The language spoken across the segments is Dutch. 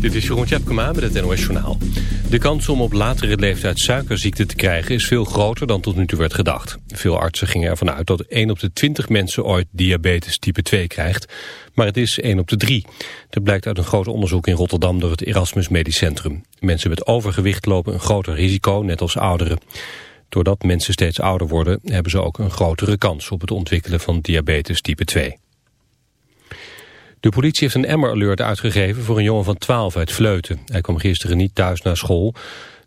Dit is Jeroen Tjepkema met het NOS Journaal. De kans om op latere leeftijd suikerziekte te krijgen is veel groter dan tot nu toe werd gedacht. Veel artsen gingen ervan uit dat 1 op de 20 mensen ooit diabetes type 2 krijgt. Maar het is 1 op de 3. Dat blijkt uit een groot onderzoek in Rotterdam door het Erasmus Medisch Centrum. Mensen met overgewicht lopen een groter risico, net als ouderen. Doordat mensen steeds ouder worden, hebben ze ook een grotere kans op het ontwikkelen van diabetes type 2. De politie heeft een Emmer-alert uitgegeven voor een jongen van 12 uit Vleuten. Hij kwam gisteren niet thuis naar school.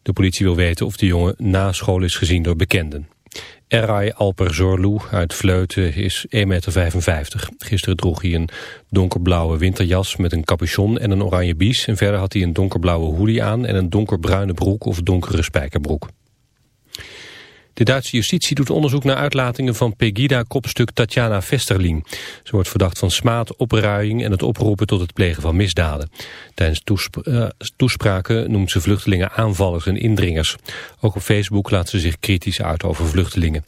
De politie wil weten of de jongen na school is gezien door bekenden. Eray Alperzorlu uit Vleuten is 1,55 meter. Gisteren droeg hij een donkerblauwe winterjas met een capuchon en een oranje bies. En verder had hij een donkerblauwe hoodie aan en een donkerbruine broek of donkere spijkerbroek. De Duitse justitie doet onderzoek naar uitlatingen van Pegida-kopstuk Tatjana Vesterling. Ze wordt verdacht van smaad, opruiing en het oproepen tot het plegen van misdaden. Tijdens uh, toespraken noemt ze vluchtelingen aanvallers en indringers. Ook op Facebook laat ze zich kritisch uit over vluchtelingen.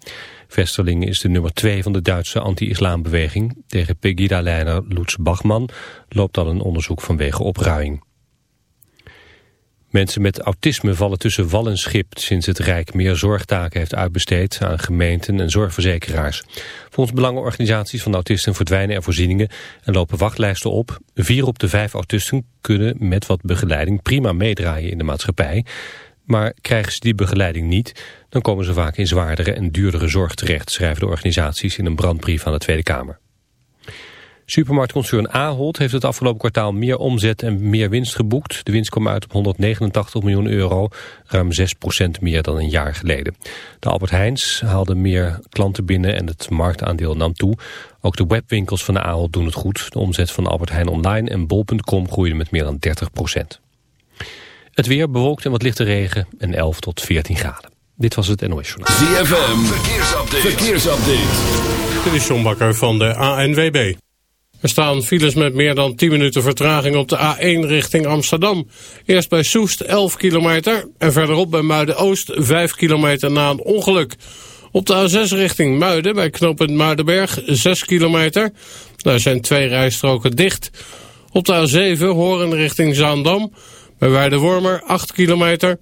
Vesterling is de nummer twee van de Duitse anti-islambeweging. Tegen Pegida-leider Lutz Bachmann loopt al een onderzoek vanwege opruiing. Mensen met autisme vallen tussen wal en schip sinds het Rijk meer zorgtaken heeft uitbesteed aan gemeenten en zorgverzekeraars. Volgens belangenorganisaties van autisten verdwijnen er voorzieningen en lopen wachtlijsten op. Vier op de vijf autisten kunnen met wat begeleiding prima meedraaien in de maatschappij. Maar krijgen ze die begeleiding niet, dan komen ze vaak in zwaardere en duurdere zorg terecht, schrijven de organisaties in een brandbrief aan de Tweede Kamer. Supermarktconcern Ahold heeft het afgelopen kwartaal meer omzet en meer winst geboekt. De winst kwam uit op 189 miljoen euro, ruim 6% meer dan een jaar geleden. De Albert Heijns haalde meer klanten binnen en het marktaandeel nam toe. Ook de webwinkels van de Ahold doen het goed. De omzet van Albert Heijn Online en Bol.com groeide met meer dan 30% Het weer bewolkt en wat lichte regen en 11 tot 14 graden. Dit was het NOS Journaal. ZFM, verkeersupdate. verkeersupdate. Dit is John Bakker van de ANWB. Er staan files met meer dan 10 minuten vertraging op de A1 richting Amsterdam. Eerst bij Soest 11 kilometer en verderop bij Muiden-Oost 5 kilometer na een ongeluk. Op de A6 richting Muiden bij knooppunt Muidenberg 6 kilometer. Daar zijn twee rijstroken dicht. Op de A7 Horen richting Zaandam bij Weidewormer 8 kilometer.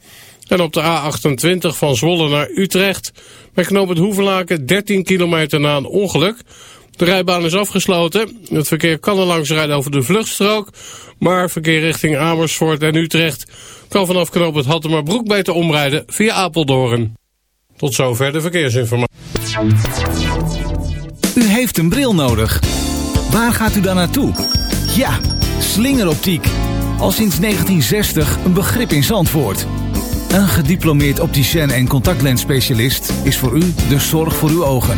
En op de A28 van Zwolle naar Utrecht bij knooppunt Hoevelaken 13 kilometer na een ongeluk... De rijbaan is afgesloten. Het verkeer kan er langs rijden over de vluchtstrook. Maar verkeer richting Amersfoort en Utrecht kan vanaf knoop het Hattemerbroek beter omrijden via Apeldoorn. Tot zover de verkeersinformatie. U heeft een bril nodig. Waar gaat u dan naartoe? Ja, slingeroptiek. Al sinds 1960 een begrip in Zandvoort. Een gediplomeerd opticien en contactlensspecialist is voor u de zorg voor uw ogen.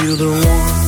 You're the one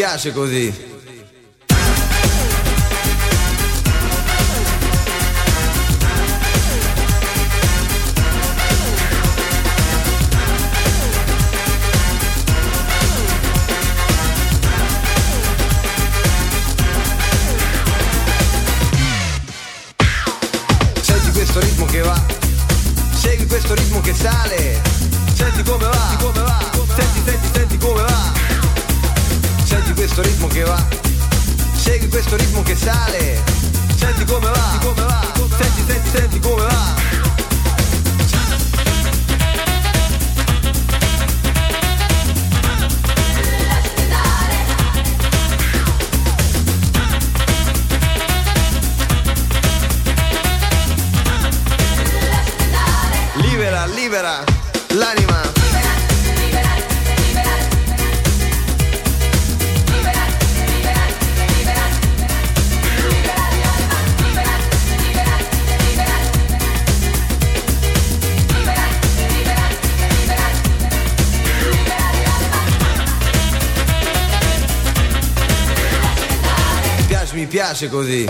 piace così. piace così.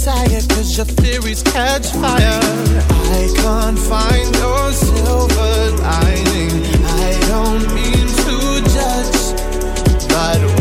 desire cause your theories catch fire. I can't find your silver lining. I don't mean to judge but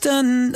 distant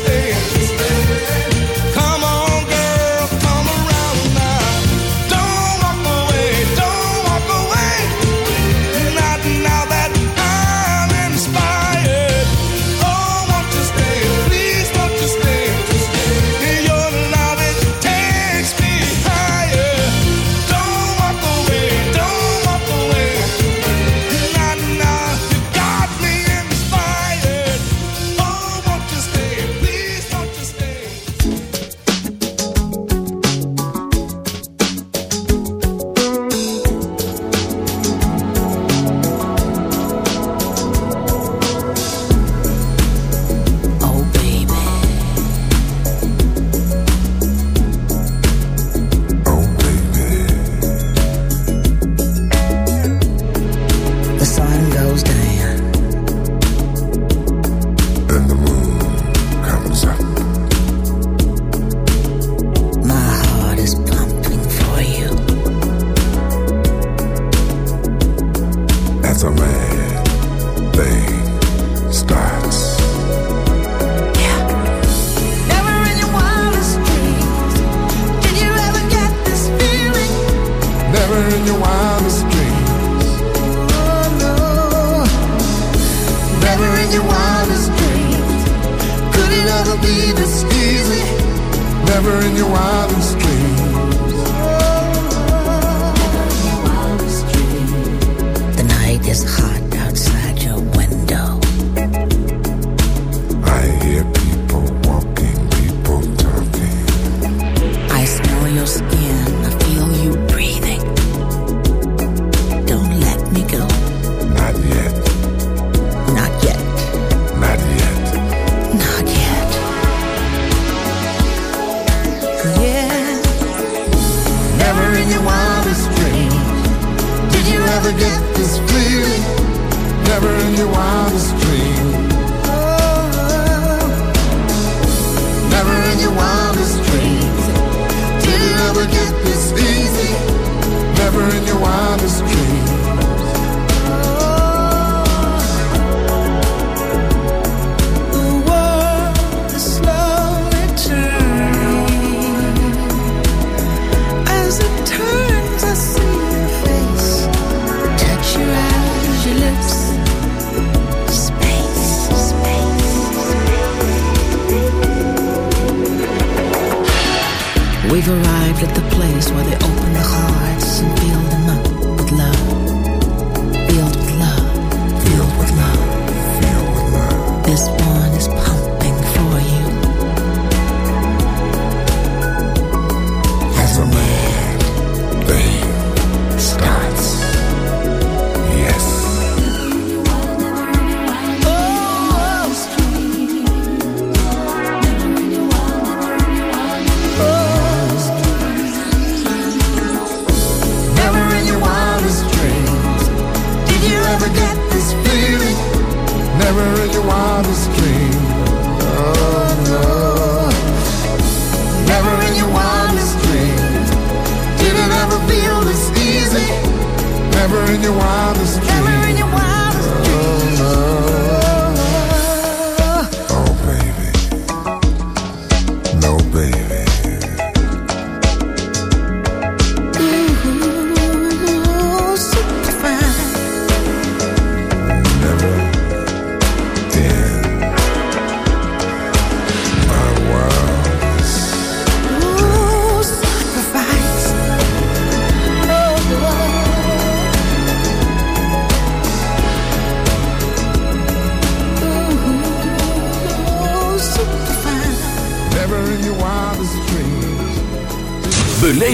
understand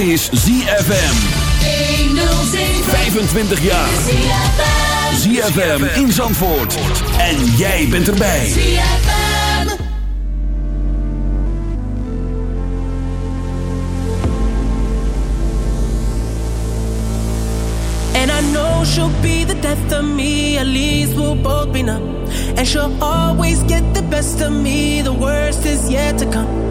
is ZFM. 25 jaar. ZFM in Zandvoort. En jij bent erbij. ZFM. And I know she'll be the death of me. At least we'll both be numb. And she'll always get the best of me. The worst is yet to come.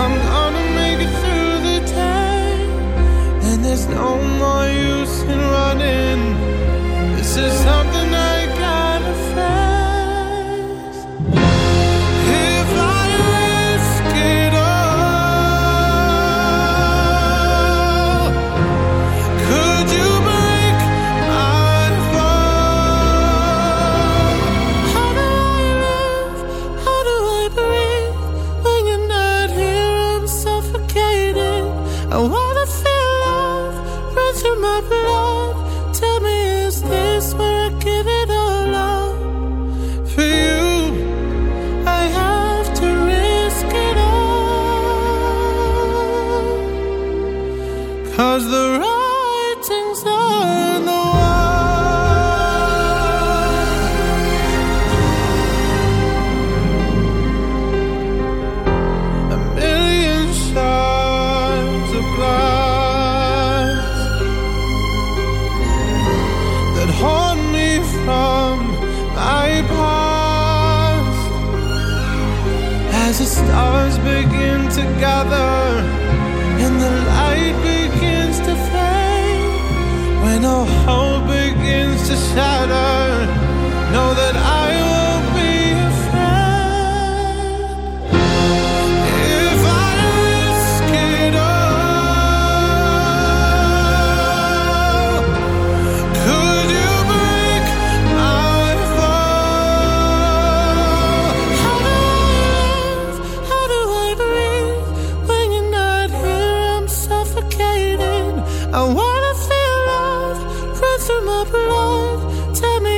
I'm gonna make it through the time. And there's no more use in running. This is something of love. Tell me